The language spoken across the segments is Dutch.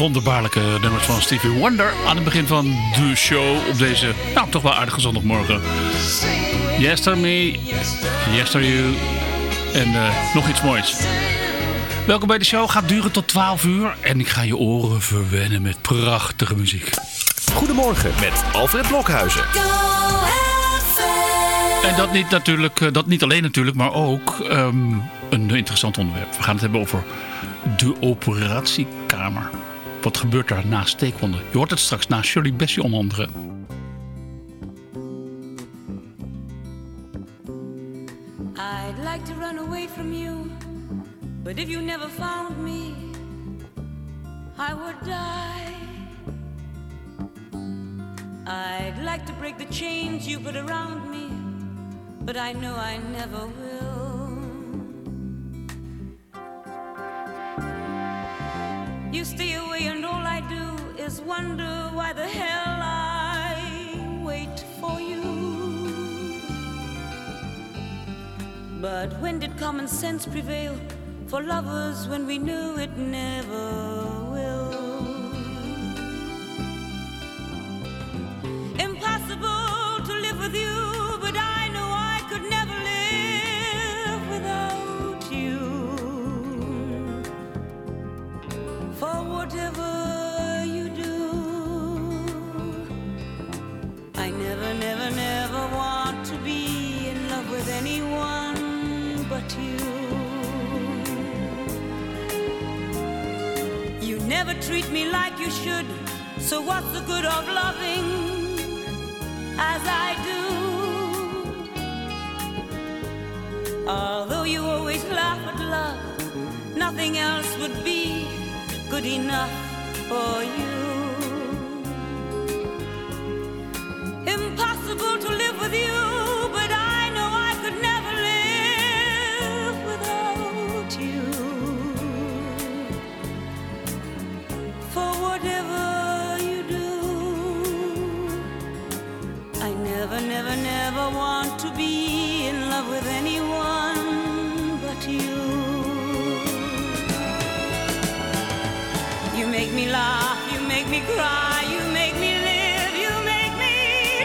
wonderbaarlijke nummers van Stevie Wonder aan het begin van de show op deze, nou toch wel aardige zondagmorgen. Yester Me, Yester You en uh, nog iets moois. Welkom bij de show, gaat duren tot 12 uur en ik ga je oren verwennen met prachtige muziek. Goedemorgen met Alfred Blokhuizen. En dat niet, natuurlijk, eh, dat niet alleen natuurlijk, maar ook um, een interessant onderwerp. We gaan het hebben over de operatiekamer. Wat gebeurt daar naast taekwondo? Je hoort het straks na Shirley Bessie onder andere. I'd like to run away from you But if you never found me I would die I'd like to break the chains you put around me But I know I never will You stay away, and all I do is wonder why the hell I wait for you. But when did common sense prevail for lovers when we knew it never never treat me like you should, so what's the good of loving as I do? Although you always laugh at love, nothing else would be good enough for you. Want to be in love with anyone but you. You make me laugh, you make me cry, you make me live, you make me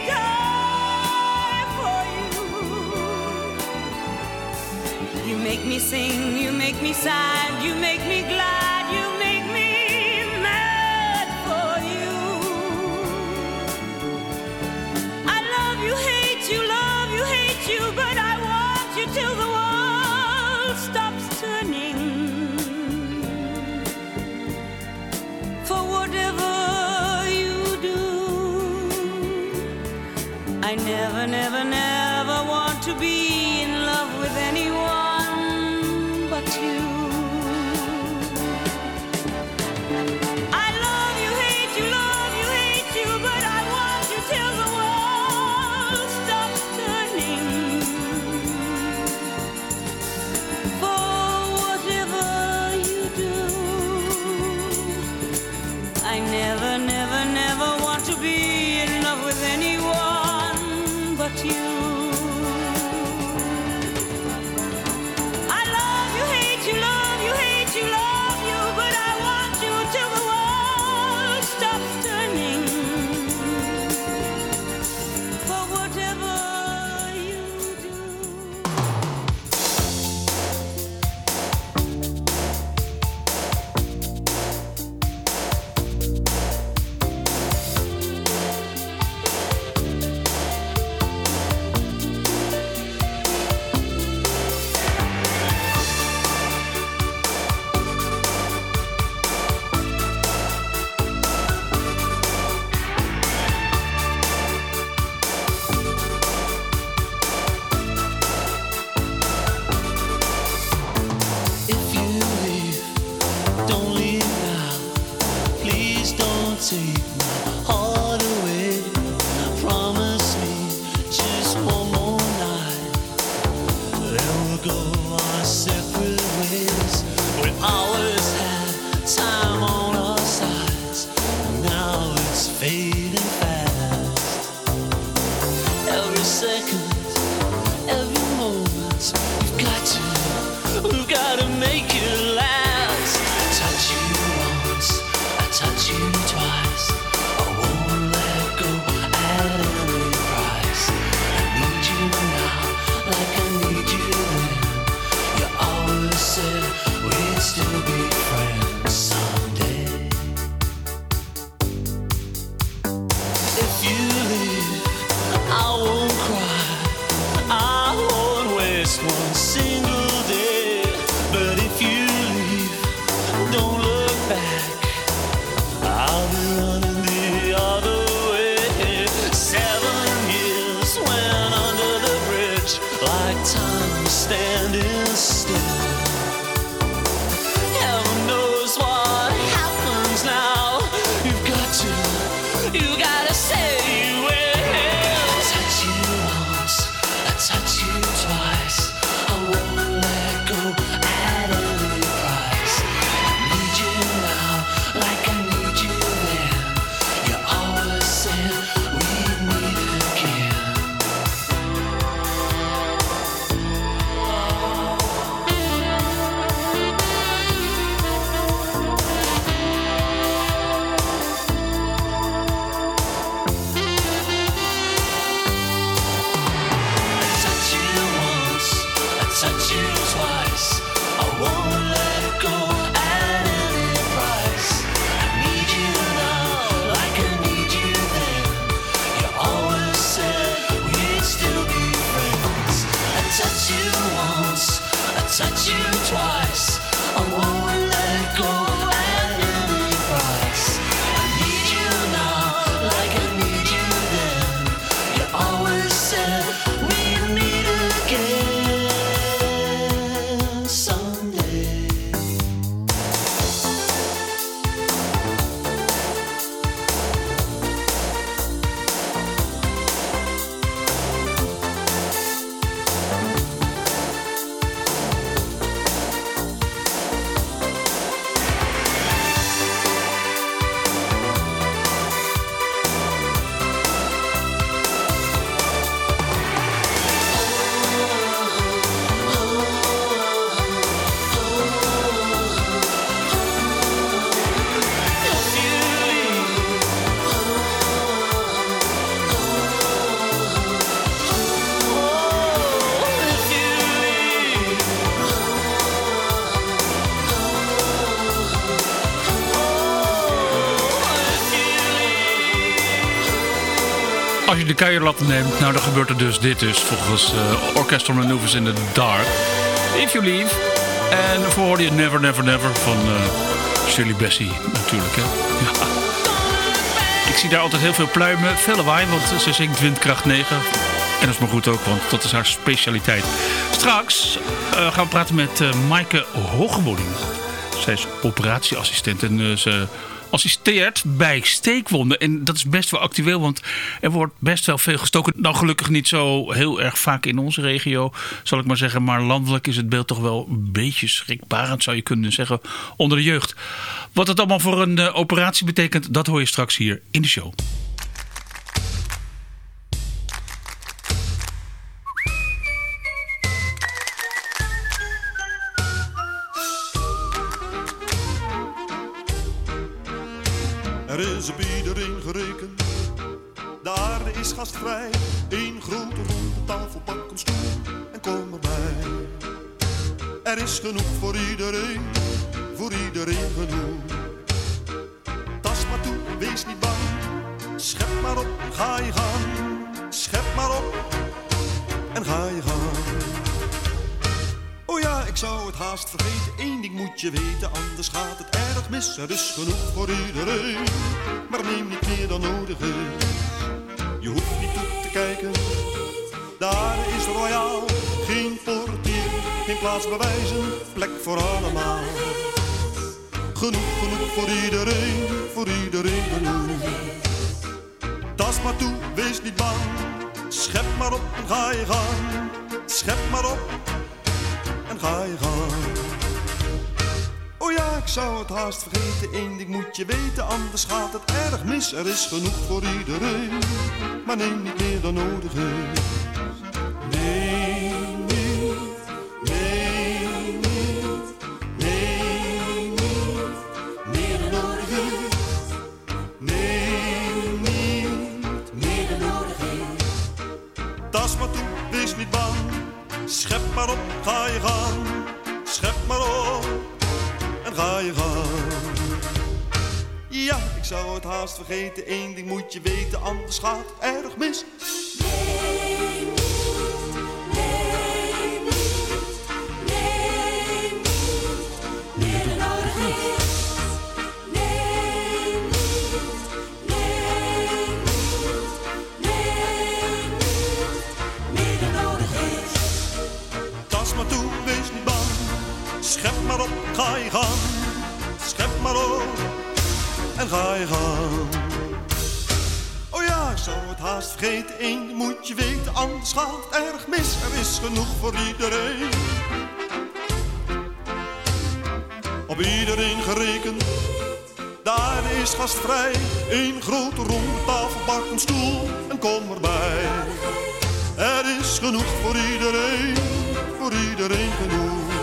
die for you. You make me sing, you make me sad, you make me glad, you make never, never, never want to be De keierlatten neemt, nou dan gebeurt er dus dit dus volgens uh, Orchestral Maneuvers in the Dark. If You Leave. En daarvoor hoorde je Never Never Never van eh Shirley Bassey natuurlijk. Hè? Ja. zie daar altijd heel veel pluimen. Veel lawaai, want ze zingt windkracht 9. En dat is maar goed ook, want dat is haar specialiteit. Straks eh, gaan we praten met uh, Maaike Hogewoning. Zij is operatieassistent en uh, ze assisteert bij steekwonden. En dat is best wel actueel, want er wordt best wel veel gestoken. Nou, gelukkig niet zo heel erg vaak in onze regio, zal ik maar zeggen. Maar landelijk is het beeld toch wel een beetje schrikbarend, zou je kunnen zeggen, onder de jeugd. Wat het allemaal voor een uh, operatie betekent, dat hoor je straks hier in de show. Gastvrij. Eén grote ronde tafel, pak een stoel en kom erbij. Er is genoeg voor iedereen, voor iedereen genoeg. Tas maar toe, wees niet bang. Schep maar op, ga je gang. Schep maar op en ga je gang. Oh ja, ik zou het haast vergeten. Eén ding moet je weten, anders gaat het erg mis. Er is genoeg voor iedereen, maar neem niet meer dan nodig is. Je kijken, daar is royaal. Geen portier, geen plaatsbewijzen, plek voor allemaal. Genoeg, genoeg voor iedereen, voor iedereen genoeg. Tas maar toe, wees niet bang. Schep maar op en ga je gang. Schep maar op en ga je gang. Oh ja, ik zou het haast vergeten, één ding moet je weten, anders gaat het erg mis. Er is genoeg voor iedereen, maar neem niet meer dan nodig is. Neem niet, neem niet, neem niet, meer dan nodig is. Neem niet, meer dan nodig is. Tas maar toe, wees niet bang. Schep maar op, ga je gang. Ga je gang. Ja, ik zou het haast vergeten. Eén ding moet je weten, anders gaat het erg mis. En ga je. Oh ja, ik zou het haast vergeten. Ding moet je weten, anders gaat het erg mis. Er is genoeg voor iedereen. Op iedereen gerekend. Daar is gastvrij. Eén grote ronde tafel, bak een stoel en kom erbij. Er is genoeg voor iedereen, voor iedereen genoeg.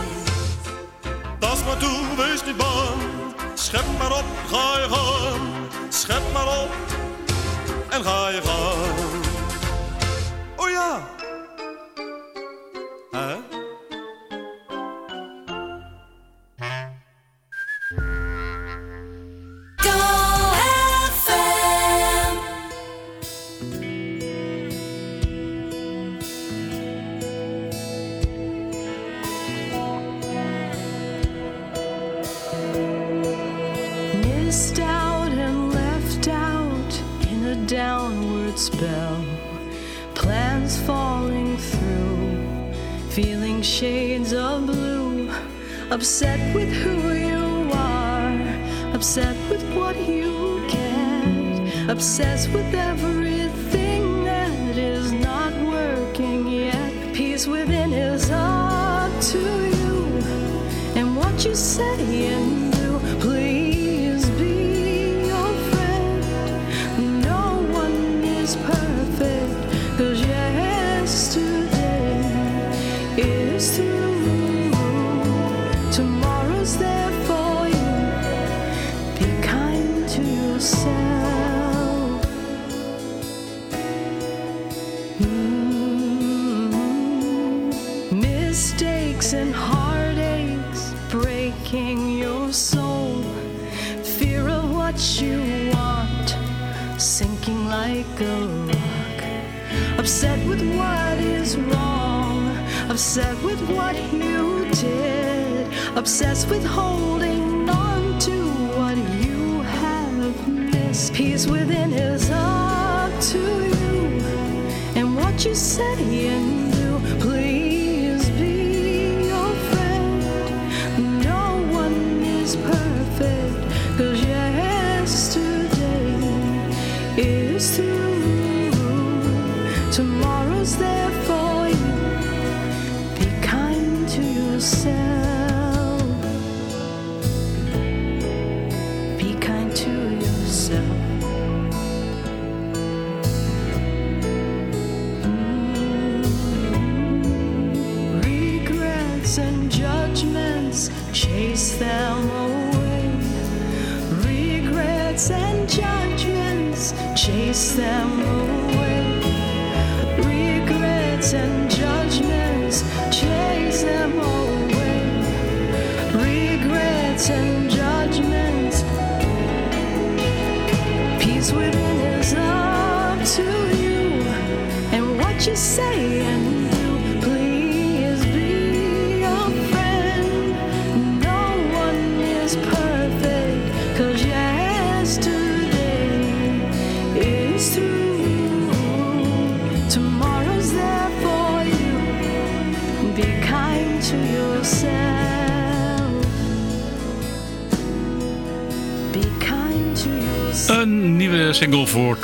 Tas maar toe, wees niet bang. Schep maar op, ga je gang. Schep maar op en ga je gang. Oh ja. Upset with who you are, upset with what you get, obsessed with everything upset with what you did, obsessed with holding on to what you have missed. peace within is up to you. And what you say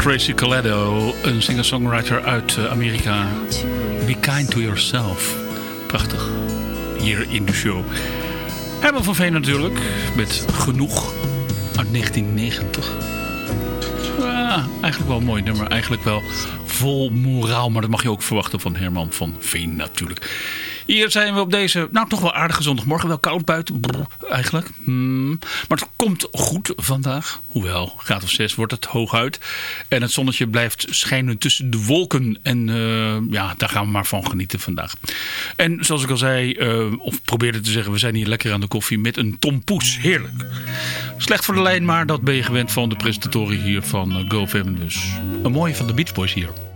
Tracy Coletto, een singer-songwriter uit eh, Amerika. Be kind to yourself. Prachtig. Hier in de show. Herman van Veen natuurlijk, met Genoeg uit 1990. Ja, eigenlijk wel een mooi nummer. Eigenlijk wel vol moraal, maar dat mag je ook verwachten van Herman van Veen natuurlijk. Hier zijn we op deze, nou toch wel aardige zondagmorgen. Wel koud buiten, eigenlijk. Hmm. Maar komt goed vandaag. Hoewel, graad of 6 wordt het hooguit. En het zonnetje blijft schijnen tussen de wolken. En eh, ja, daar gaan we maar van genieten vandaag. En zoals ik al zei, eh, of probeerde te zeggen, we zijn hier lekker aan de koffie met een tompoes. Heerlijk. Slecht voor de lijn, maar dat ben je gewend van de presentatoren hier van uh, GoFam. Dus een mooie van de Beach Boys hier.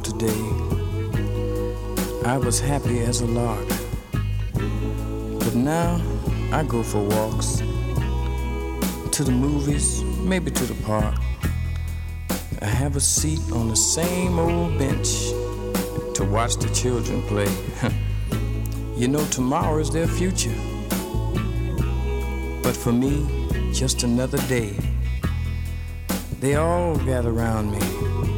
Today, I was happy as a lark. But now I go for walks to the movies, maybe to the park. I have a seat on the same old bench to watch the children play. you know, tomorrow is their future. But for me, just another day. They all gather around me.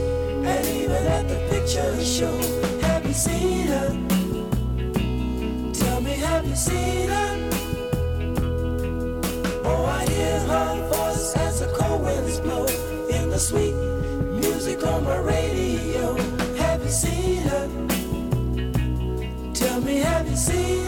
at the picture show. Have you seen her? Tell me, have you seen her? Oh, I hear her voice as the cold winds blow in the sweet music on my radio. Have you seen her? Tell me, have you seen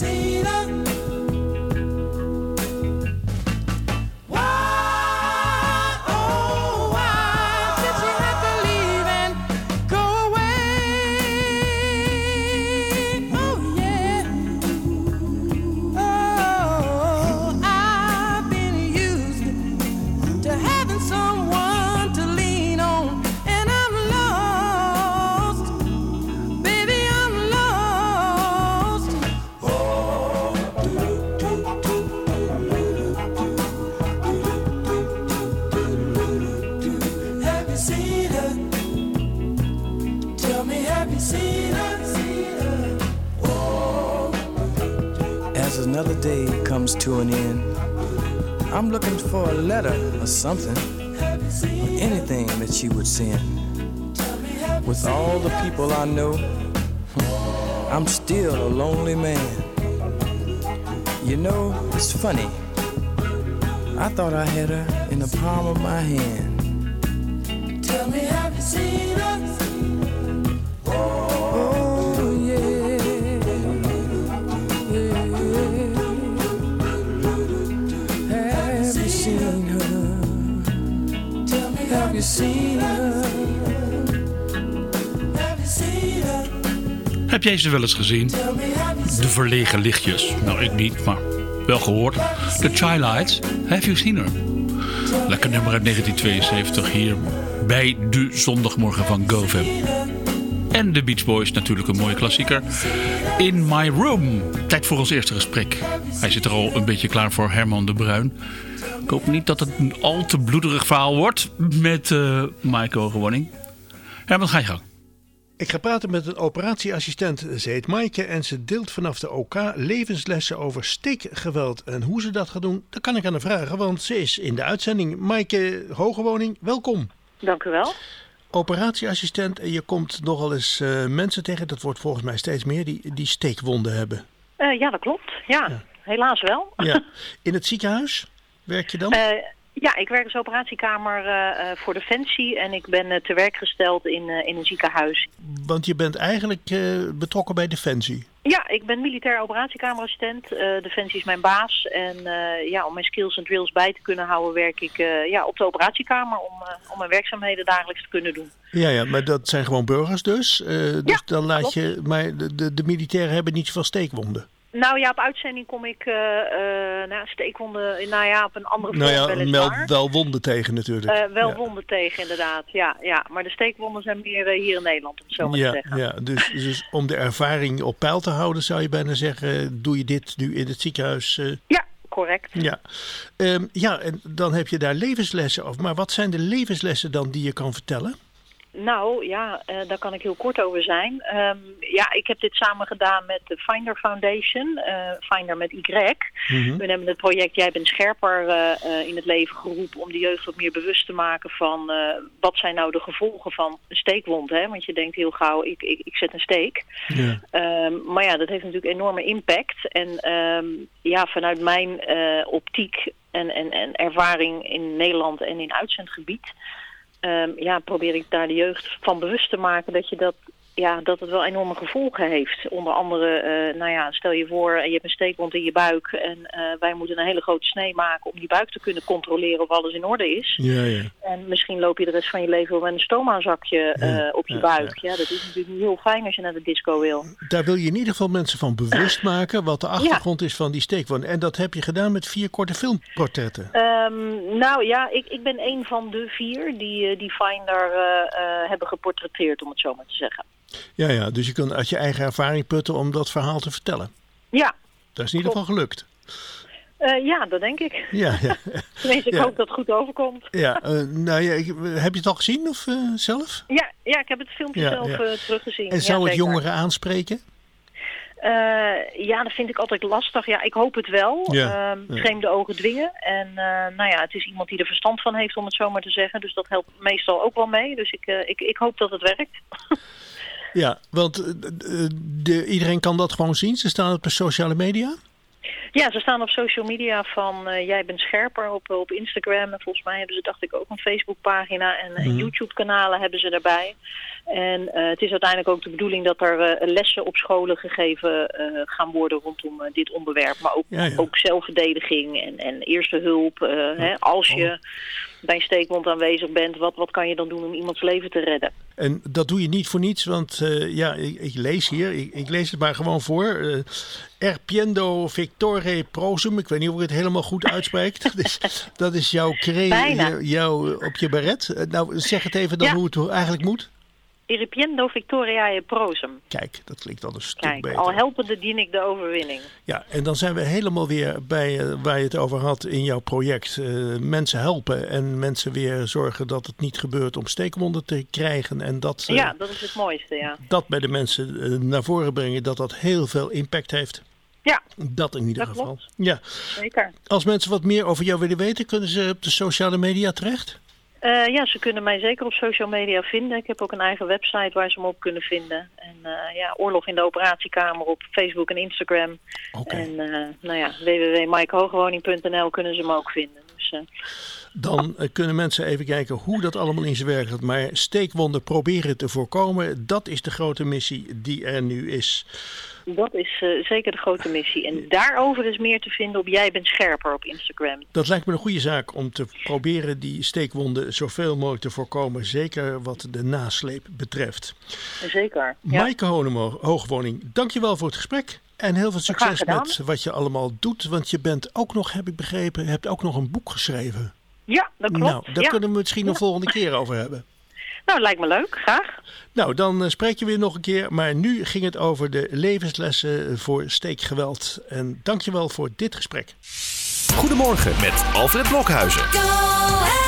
me, have something, or anything that she would send. With all the people I know, I'm still a lonely man. You know, it's funny. I thought I had her in the palm of my hand. Heb jij ze wel eens gezien? De verlegen lichtjes. Nou, ik niet, maar wel gehoord. The Chilites. Have you seen her? Lekker nummer uit 1972 hier bij de zondagmorgen van GoFam. En de Beach Boys, natuurlijk een mooie klassieker. In My Room. Tijd voor ons eerste gesprek. Hij zit er al een beetje klaar voor Herman de Bruin. Ik hoop niet dat het een al te bloederig verhaal wordt met uh, Maaike Hogewoning. Herman, ga je gang. Ik ga praten met een operatieassistent. Ze heet Maaike en ze deelt vanaf de OK levenslessen over steekgeweld. En hoe ze dat gaat doen, dat kan ik aan haar vragen, want ze is in de uitzending. Maaike Hogewoning, welkom. Dank u wel. Operatieassistent en je komt nogal eens uh, mensen tegen, dat wordt volgens mij steeds meer, die, die steekwonden hebben. Uh, ja, dat klopt. Ja, ja, helaas wel. Ja. In het ziekenhuis werk je dan? Uh, ja, ik werk als operatiekamer uh, voor Defensie en ik ben uh, te werk gesteld in, uh, in een ziekenhuis. Want je bent eigenlijk betrokken bij Defensie? Ja, ik ben militair operatiekameraassistent. Eh, Defensie is mijn baas. En eh, ja, om mijn skills en drills bij te kunnen houden, werk ik eh, ja, op de operatiekamer om, eh, om mijn werkzaamheden dagelijks te kunnen doen. Ja, ja, maar dat zijn gewoon burgers dus. Eh, dus Ja, dan laat klopt. je. Maar de, de, de militairen hebben niet zoveel steekwonden. Nou ja, op uitzending kom ik eh eh nou, steekwonden, nou ja, op een andere vorm Nou ja, wel wonden tegen natuurlijk. Eh, wel ja. wonden tegen, inderdaad. Ja, ja. Maar de steekwonden zijn meer hier in Nederland, om het zo maar te Ja, zeggen. ja dus, dus om de ervaring op peil te houden, zou je bijna zeggen: doe je dit nu in het ziekenhuis? Ja, correct. ja. Ehm, ja, en dan heb je daar levenslessen over. Maar wat zijn de levenslessen dan die je kan vertellen? Nou ja, eh, daar kan ik heel kort over zijn. Ehm, ja, ik heb dit samen gedaan met de Finder Foundation, eh, Finder met Y. Mhm. We hebben het project Jij bent scherper eh, in het leven geroepen om de jeugd wat meer bewust te maken van wat zijn nou de gevolgen van een steekwond. Hè? Want je denkt heel gauw, ik, ik, ik zet een steek. Ehm, maar ja, dat heeft natuurlijk enorme impact. En ehm, ja, vanuit mijn optiek en, en, en ervaring in Nederland en in uitzendgebied... ehm, ja, probeer ik daar de jeugd van bewust te maken dat je dat... Ja, dat het wel enorme gevolgen heeft. Onder andere, eh, nou ja, stel je voor, je hebt een steekwond in je buik en eh, wij moeten een hele grote snee maken om die buik te kunnen controleren of alles in orde is. Ja, ja. En misschien loop je de rest van je leven wel met een stoma-zakje eh, op je buik. Ja. dat is natuurlijk niet heel fijn als je naar de disco wil. Daar wil je in ieder geval mensen van bewust maken wat de achtergrond is van die steekwonden. En dat heb je gedaan met vier korte filmportretten. Ehm, nou ja, ik, ik ben een van de vier die, die Finder hebben geportretteerd, om het zo maar te zeggen. Ja, ja, dus je kunt uit je eigen ervaring putten om dat verhaal te vertellen. Ja, Dat is in ieder geval gelukt. eh, ja dat denk ik. Ja, ja. Tenminste, ik Ja. hoop dat het goed overkomt. ja eh, nou ja, heb je het al gezien of eh, zelf? Ja, ja, ik heb het filmpje Ja, zelf ja. teruggezien. En zou het jongeren aanspreken? Ja, dat vind ik altijd lastig. Ja, ik hoop het wel. Ja, Ehm. Vreemde ogen dwingen. En nou ja, het is iemand die er verstand van heeft, om het zo maar te zeggen. Dus dat helpt meestal ook wel mee. Dus ik, ik, ik hoop dat het werkt. Ja, want eh, eh, de, iedereen kan dat gewoon zien. Ze staan op de sociale media. Ja, ze staan op social media van eh, Jij bent scherper op, op Instagram. En volgens mij hebben ze, dacht ik, ook een Facebookpagina en, Mhm. YouTube-kanalen hebben ze daarbij. En eh, het is uiteindelijk ook de bedoeling dat er eh, lessen op scholen gegeven gaan worden rondom dit onderwerp. Maar ook, Ja, ja. ook zelfverdediging en, en eerste hulp. hè, als je bij een steekwond aanwezig bent, wat, wat kan je dan doen om iemands leven te redden? En dat doe je niet voor niets, want ja, ik, ik lees hier, ik, ik lees het maar gewoon voor. Erpiendo Victore Prosum, ik weet niet of ik het helemaal goed uitspreek. dat, is, dat is jouw cre, Bijna. jou- op je beret. Eh, nou, zeg het even dan Ja. hoe het eigenlijk moet. Iripiendo Victoriae Prosum. Kijk, dat klinkt al een stuk Kijk, beter. al helpende dien ik de overwinning. Ja, en dan zijn we helemaal weer bij eh, waar je het over had in jouw project. Eh, mensen helpen en mensen weer zorgen dat het niet gebeurt om steekwonden te krijgen. En dat, Ja, dat is het mooiste, ja. dat bij de mensen naar voren brengen, dat dat heel veel impact heeft. Ja, Dat in ieder Dat geval. klopt. Ja. zeker. Als mensen wat meer over jou willen weten, kunnen ze op de sociale media terecht? Eh, ja, ze kunnen mij zeker op social media vinden. Ik heb ook een eigen website waar ze me op kunnen vinden. En eh, ja, Oorlog in de Operatiekamer op Facebook en Instagram. En eh, nou ja, www.mikehoogwoning.nl kunnen ze me ook vinden. Dus Dan kunnen mensen even kijken hoe dat allemaal in zijn werk gaat. Maar steekwonden proberen te voorkomen, dat is de grote missie die er nu is. Dat is eh, zeker de grote missie. En daarover is meer te vinden op Jij bent scherper op Instagram. Dat lijkt me een goede zaak om te proberen die steekwonden zoveel mogelijk te voorkomen. Zeker wat de nasleep betreft. Zeker. Ja. Maaike Honemo, Hoogwoning, dankjewel voor het gesprek. En heel veel succes met wat je allemaal doet. Want je bent ook nog, heb ik begrepen, hebt ook nog een boek geschreven. ja, dat klopt. Nou, daar ja. kunnen we misschien een volgende keer over hebben. Nou, lijkt me leuk. Graag. Nou, dan eh, spreek je weer nog een keer. Maar nu ging het over de levenslessen voor steekgeweld. En dankjewel voor dit gesprek. Goedemorgen met Alfred Blokhuizen.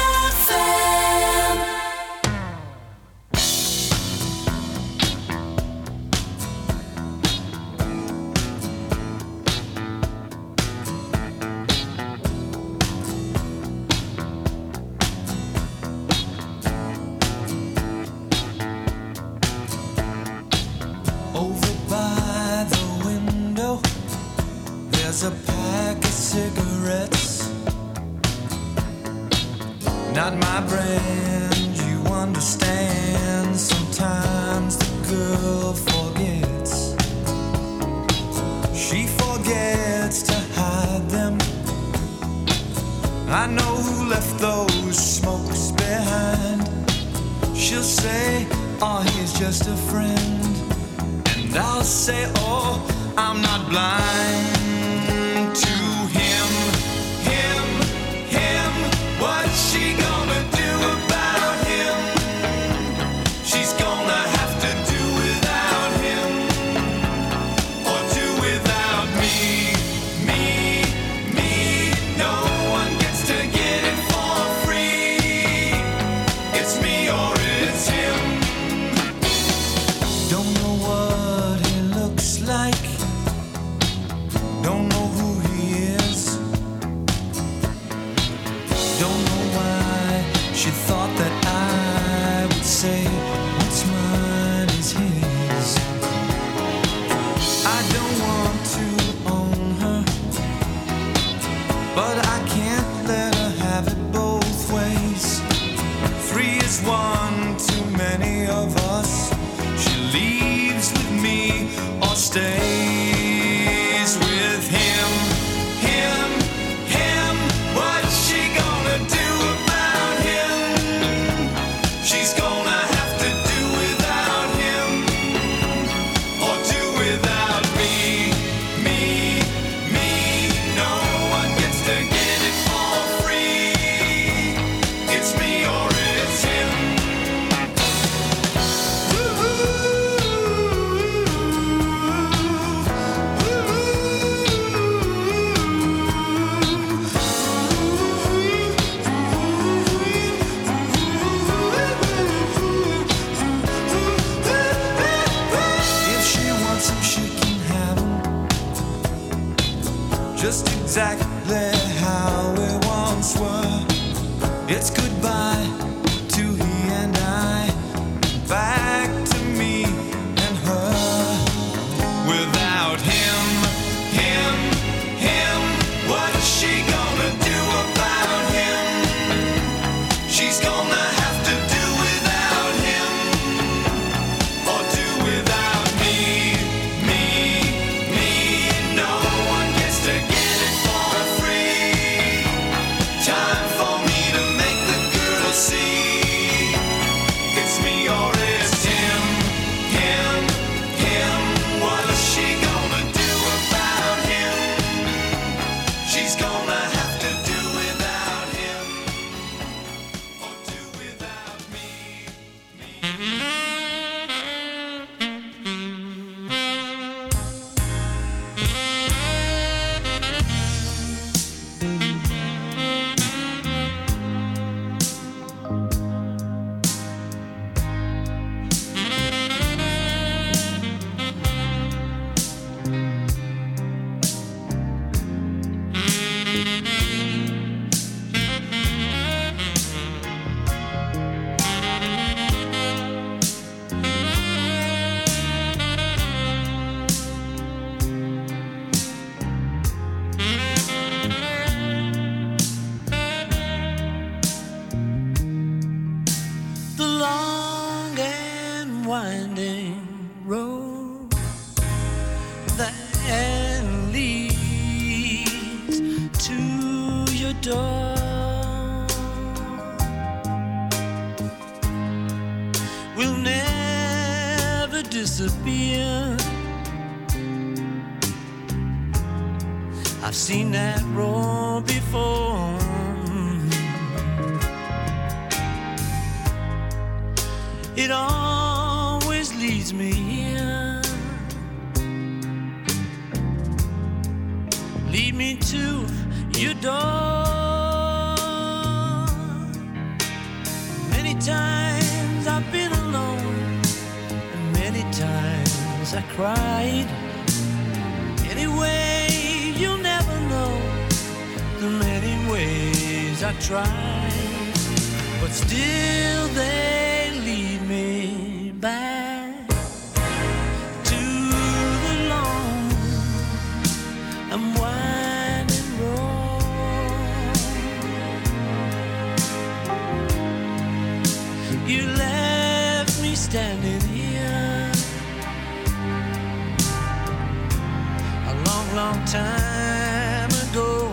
Long time ago.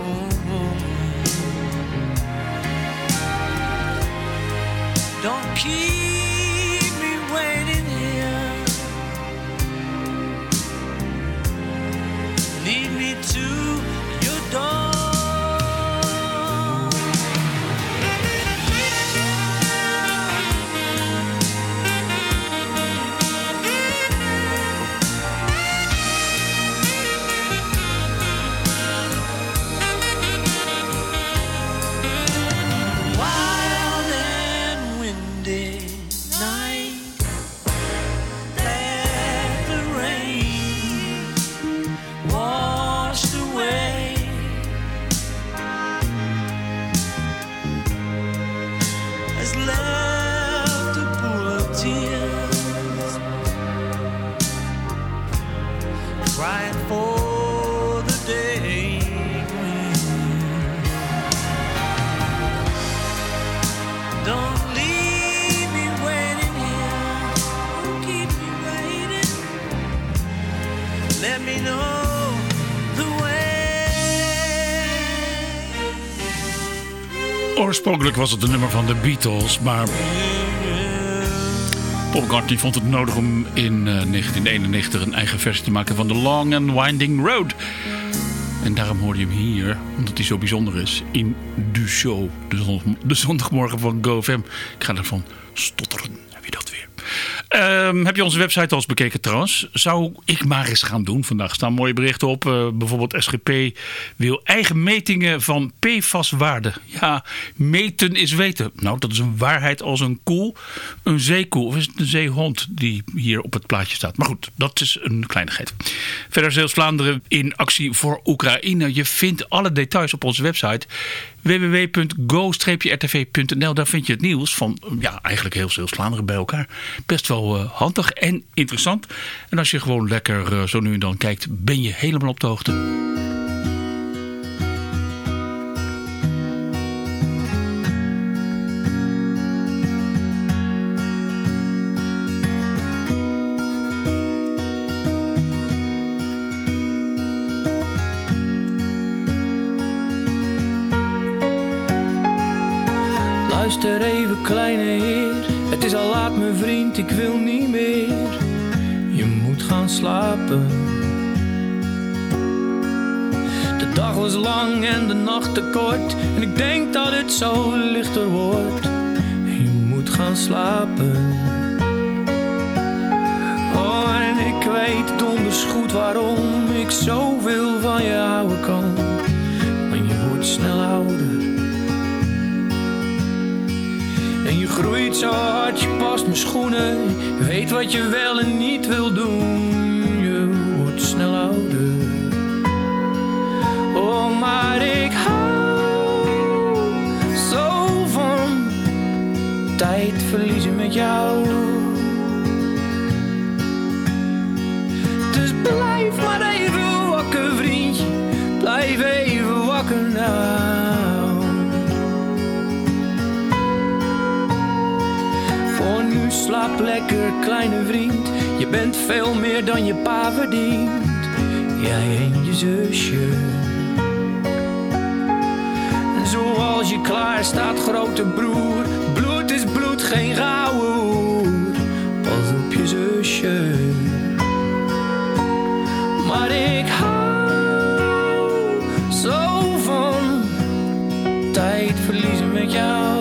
Don't keep Oorspronkelijk was het een nummer van de Beatles, maar Paul McCartney vond het nodig om in eh, 1991 een eigen versie te maken van The Long and Winding Road. En daarom hoor je hem hier, omdat hij zo bijzonder is, in de show. De, de zondagmorgen van GoFM. Ik ga ervan stotteren. Heb je dat weer? Ehm, heb je onze website al eens bekeken trouwens? Zou ik maar eens gaan doen. Vandaag staan mooie berichten op. Eh, bijvoorbeeld SGP wil eigen metingen van PFAS-waarden. Ja, meten is weten. Nou, dat is een waarheid als een koe. Een zeekoe. Of is het een zeehond die hier op het plaatje staat? Maar goed, dat is een kleinigheid. Verder Zeeuws-Vlaanderen in actie voor Oekraïne. Je vindt alle details op onze website www.go-rtv.nl. Daar vind je het nieuws van ja, eigenlijk heel Zeeuws-Vlaanderen bij elkaar. Best wel eh, handig en interessant. En als je gewoon lekker eh, zo nu en dan kijkt, ben je helemaal op de hoogte. Ik wil niet meer. Je moet gaan slapen. De dag was lang en de nacht te kort. En ik denk dat het zo lichter wordt. Je moet gaan slapen. Oh, en ik weet donders goed waarom ik zoveel van je houden kan. Want je wordt snel ouder. Groeit zo hard, je past mijn schoenen. Je weet wat je wel en niet wil doen. Je wordt snel ouder. Oh, maar ik hou zo van tijd verliezen met jou. Lekker, kleine vriend. Je bent veel meer dan je pa verdient. Jij en je zusje. En zoals je klaar staat, grote broer. Bloed is bloed, geen hoer. Pas op je zusje. Maar ik hou zo van tijd verliezen met jou.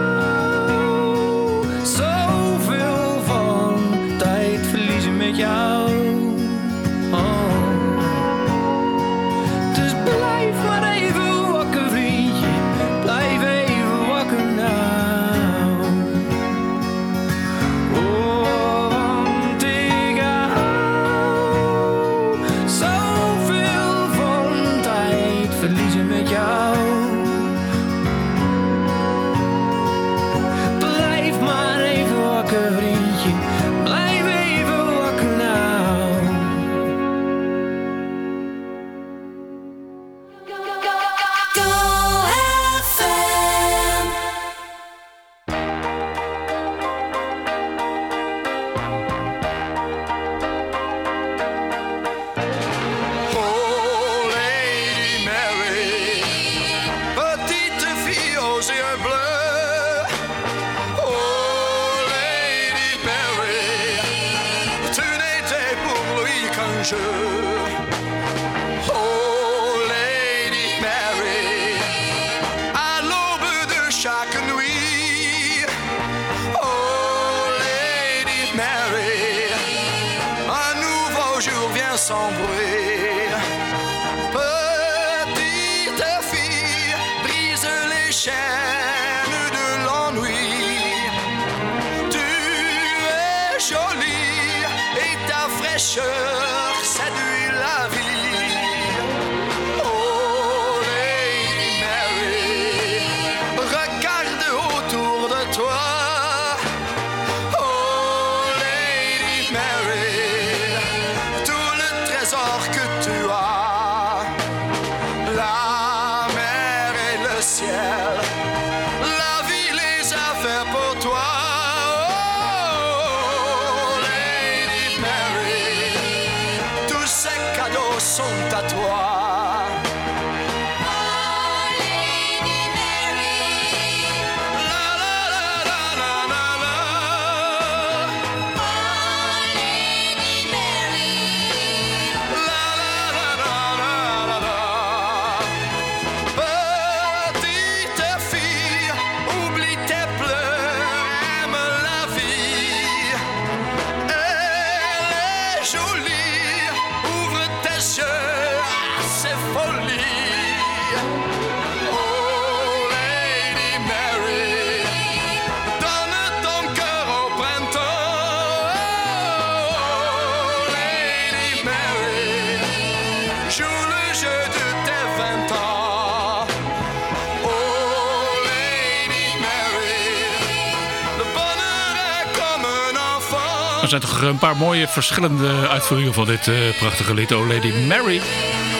zijn toch een paar mooie verschillende uitvoeringen van dit eh, prachtige lied, Oh Lady Mary.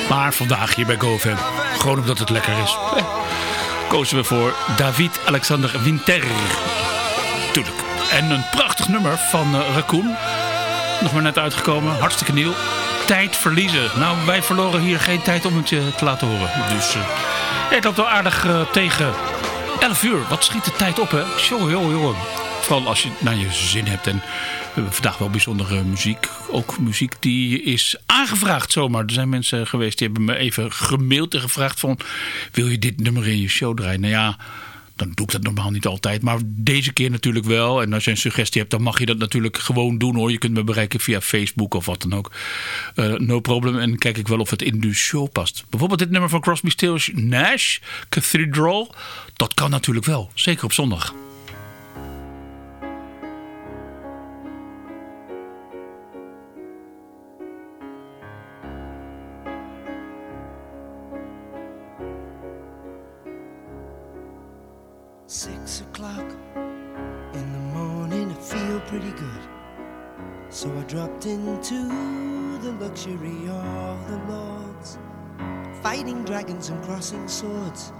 Maar vandaag hier bij GoFam, gewoon omdat het lekker is, eh, kozen we voor David Alexander Winter. Tuurlijk. En een prachtig nummer van eh, Raccoon. Nog maar net uitgekomen, hartstikke nieuw. Tijd verliezen. Nou, wij verloren hier geen tijd om het je te laten horen. Dus eh, het wel aardig tegen 11 uur. Wat schiet de tijd op, hè? Jongen, jongen, jongen. Vooral als je naar je zin hebt. En we hebben vandaag wel bijzondere muziek. Ook muziek die is aangevraagd zomaar. Er zijn mensen geweest die hebben me even gemaild en gevraagd van... Wil je dit nummer in je show draaien? Nou ja, dan doe ik dat normaal niet altijd. Maar deze keer natuurlijk wel. En als je een suggestie hebt, dan mag je dat natuurlijk gewoon doen hoor. Je kunt me bereiken via Facebook of wat dan ook. Eh, no problem. En kijk ik wel of het in de show past. Bijvoorbeeld dit nummer van Crosby, Stills, Nash, Cathedral. Dat kan natuurlijk wel. Zeker op zondag. Pretty good. So I dropped into the luxury of the lords, fighting dragons and crossing swords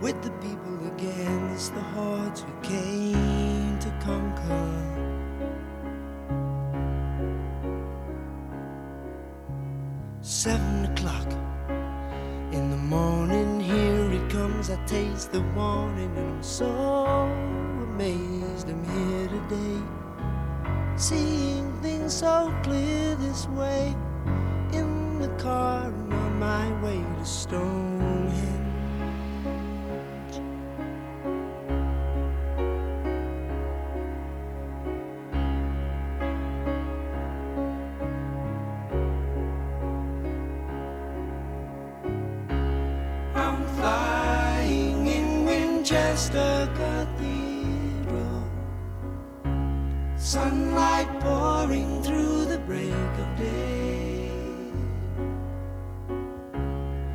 with the people against the hordes who came to conquer. seven o'clock. In the morning, here it comes. I taste the warning, and I'm so amazed I'm here today. Seeing things so clear this way. In the car and on my way to Stonehenge. I'm flying in Winchester Sunlight pouring through the break of day.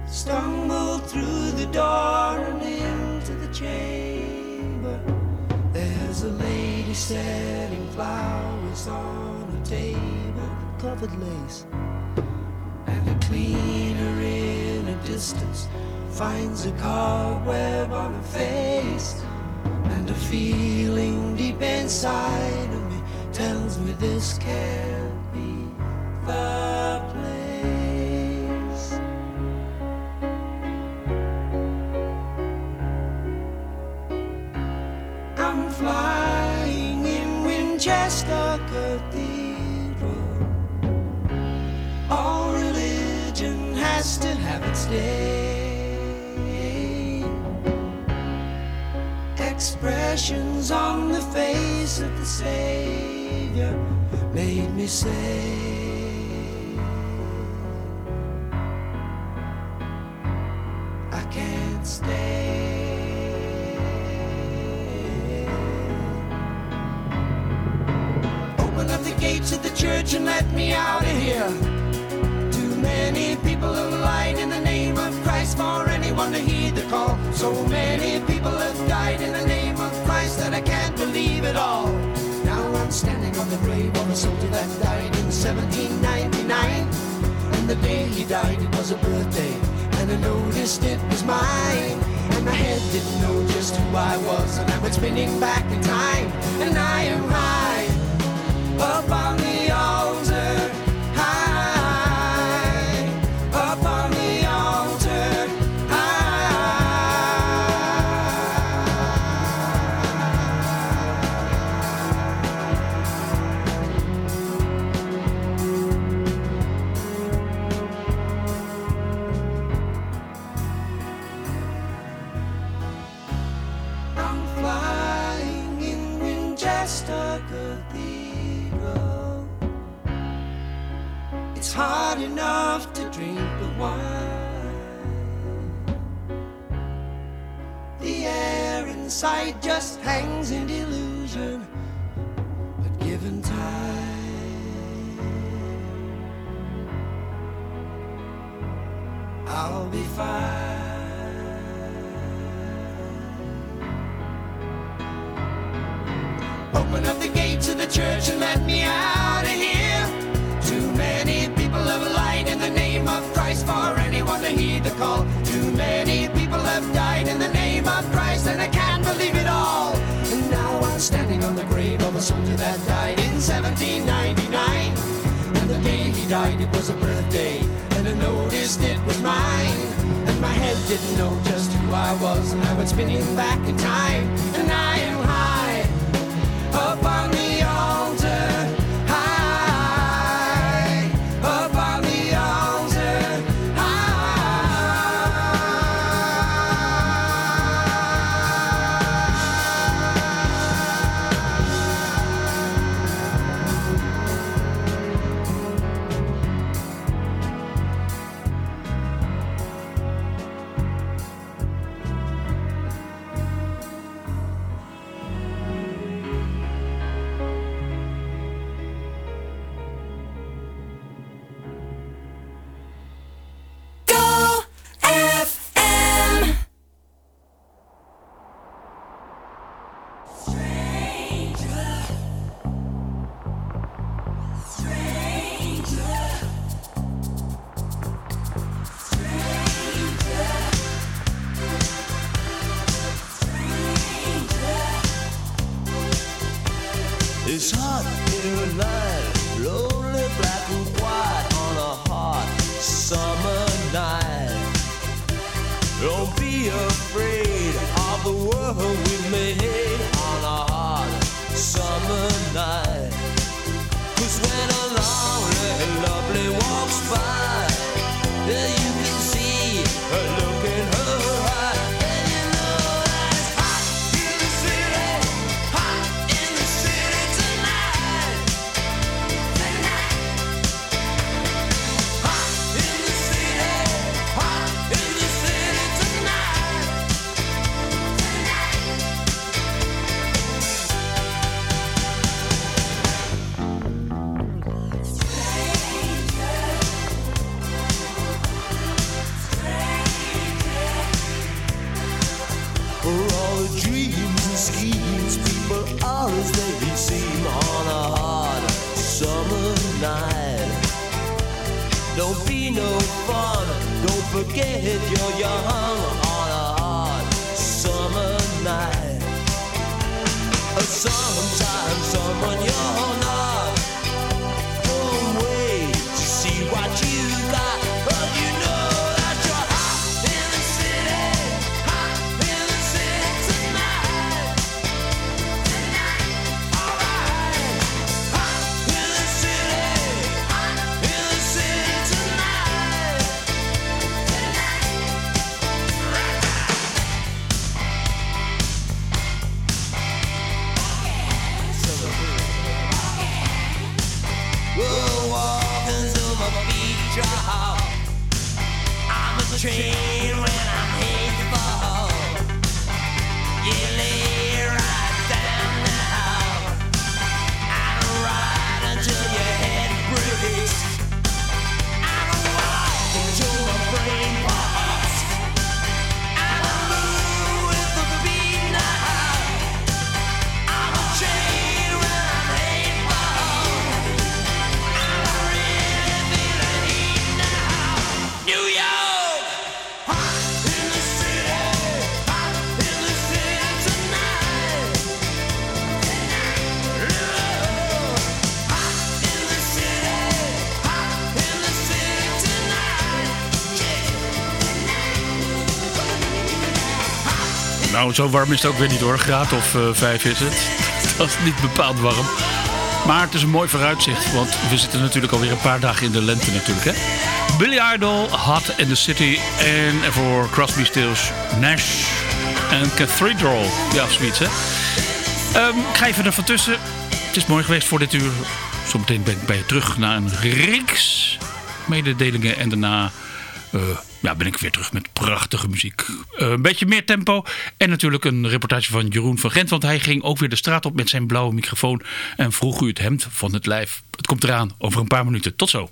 Stumbled through the door and into the chamber. There's a lady setting flowers on a table covered lace. And a cleaner in a distance finds a cobweb on her face. And a feeling deep inside tells me this can't be the place. I'm flying in Winchester Cathedral. All religion has to have its day. Expressions on the face of the Savior made me say. Died, it was a birthday. And I noticed it was mine. And my head didn't know just who I was. And I went spinning back in time. And I am Sometimes someone you're Nou, zo warm is het ook weer niet hoor. Graad of eh, vijf is het. Dat is niet bepaald warm. Maar het is een mooi vooruitzicht. Want we zitten natuurlijk alweer een paar dagen in de lente natuurlijk. Hè? Billy Idol, Hot in the City. En voor Crosby, Stills, Nash en Cathedral. Ja, zoiets hè. Ehm, ik ga even er van tussen. Het is mooi geweest voor dit uur. Zometeen ben ik bij je terug naar een reeks mededelingen. En daarna eh, ja, ben ik weer terug met prachtige muziek. Eh, een beetje meer tempo. En natuurlijk een reportage van Jeroen van Gent. Want hij ging ook weer de straat op met zijn blauwe microfoon. En vroeg u het hemd van het lijf. Het komt eraan over een paar minuten. Tot zo.